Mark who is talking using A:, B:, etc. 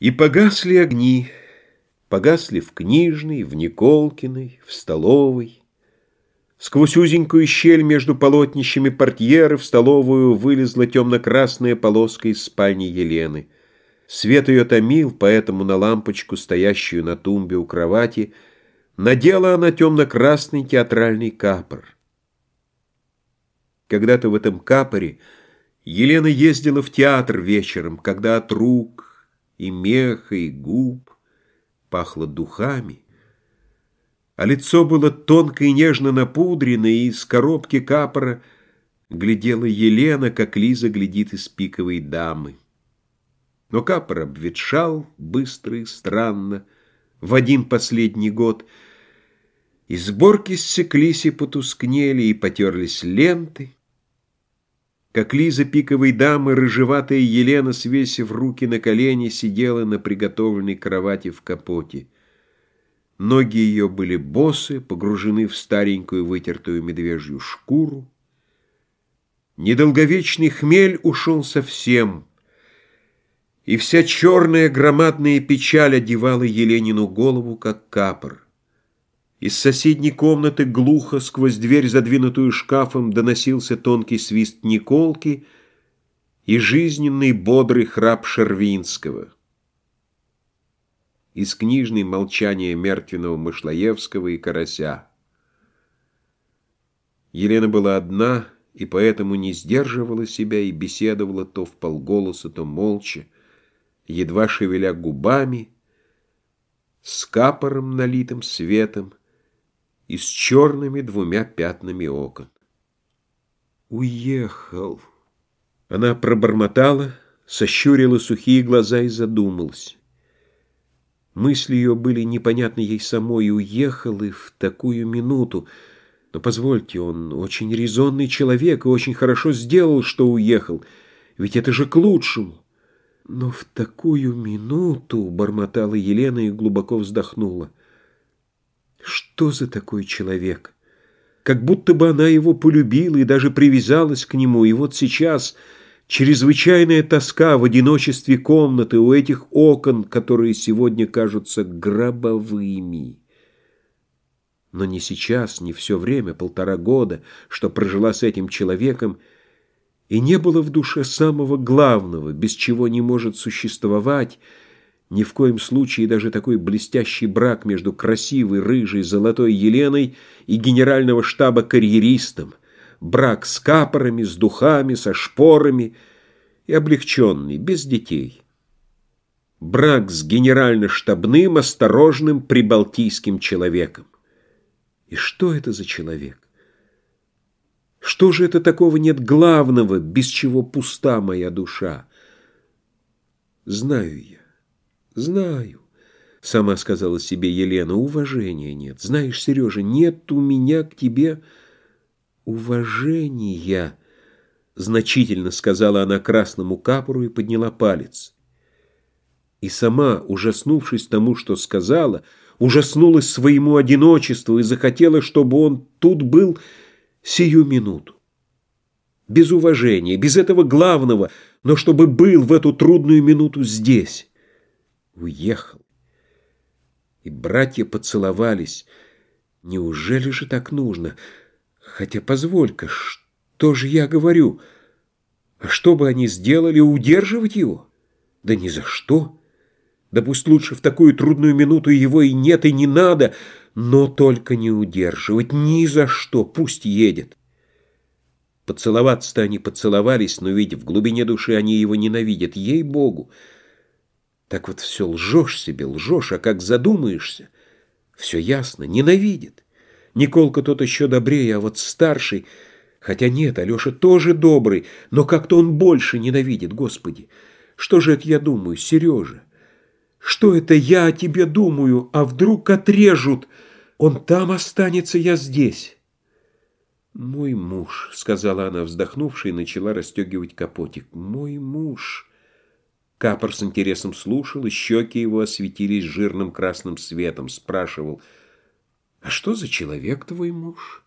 A: И погасли огни, погасли в книжной, в Николкиной, в столовой. Сквозь узенькую щель между полотнищами портьеры в столовую вылезла темно-красная полоска из спальни Елены. Свет ее томил, поэтому на лампочку, стоящую на тумбе у кровати, надела она темно-красный театральный капор. Когда-то в этом капоре Елена ездила в театр вечером, когда от рук, и меха, и губ, пахло духами, а лицо было тонко и нежно напудрено, и из коробки капора глядела Елена, как Лиза глядит из пиковой дамы. Но капор обветшал быстро и странно в один последний год, и сборки ссеклись и потускнели, и потерлись ленты, как Лиза пиковой дамы, рыжеватая Елена, свесив руки на колени, сидела на приготовленной кровати в капоте. Ноги ее были босы, погружены в старенькую вытертую медвежью шкуру. Недолговечный хмель ушел совсем, и вся черная громадная печаль одевала Еленину голову, как капор. Из соседней комнаты глухо сквозь дверь, задвинутую шкафом, доносился тонкий свист Николки и жизненный бодрый храп Шервинского. Из книжной молчания мертвенного Мышлоевского и Карася. Елена была одна и поэтому не сдерживала себя и беседовала то в полголоса, то молча, едва шевеля губами, с капором, налитым светом, и с черными двумя пятнами окон. «Уехал!» Она пробормотала, сощурила сухие глаза и задумалась. Мысли ее были непонятны ей самой, и уехал и в такую минуту. Но позвольте, он очень резонный человек и очень хорошо сделал, что уехал, ведь это же к лучшему. Но в такую минуту, — бормотала Елена и глубоко вздохнула, — что за такой человек? Как будто бы она его полюбила и даже привязалась к нему, и вот сейчас чрезвычайная тоска в одиночестве комнаты у этих окон, которые сегодня кажутся гробовыми. Но не сейчас, не все время, полтора года, что прожила с этим человеком, и не было в душе самого главного, без чего не может существовать, ни в коем случае даже такой блестящий брак между красивой, рыжей, золотой Еленой и генерального штаба карьеристом, брак с капорами, с духами, со шпорами и облегченный, без детей. Брак с генерально-штабным, осторожным, прибалтийским человеком. И что это за человек? Что же это такого нет главного, без чего пуста моя душа? Знаю я. «Знаю», — сама сказала себе Елена, — «уважения нет. Знаешь, Сережа, нет у меня к тебе уважения», — значительно сказала она красному капору и подняла палец. И сама, ужаснувшись тому, что сказала, ужаснулась своему одиночеству и захотела, чтобы он тут был сию минуту. Без уважения, без этого главного, но чтобы был в эту трудную минуту здесь уехал. И братья поцеловались. Неужели же так нужно? Хотя позволь-ка, что же я говорю? А что бы они сделали, удерживать его? Да ни за что. Да пусть лучше в такую трудную минуту его и нет, и не надо, но только не удерживать, ни за что, пусть едет. Поцеловаться-то они поцеловались, но ведь в глубине души они его ненавидят, ей-богу. Так вот все лжешь себе, лжешь, а как задумаешься, все ясно, ненавидит. Николка тот еще добрее, а вот старший... Хотя нет, Алеша тоже добрый, но как-то он больше ненавидит, Господи. Что же это я думаю, Сережа? Что это я о тебе думаю, а вдруг отрежут? Он там останется, я здесь. «Мой муж», — сказала она, вздохнувши, и начала расстегивать капотик. «Мой муж». Капор с интересом слушал, и щеки его осветились жирным красным светом. Спрашивал, «А что за человек твой муж?»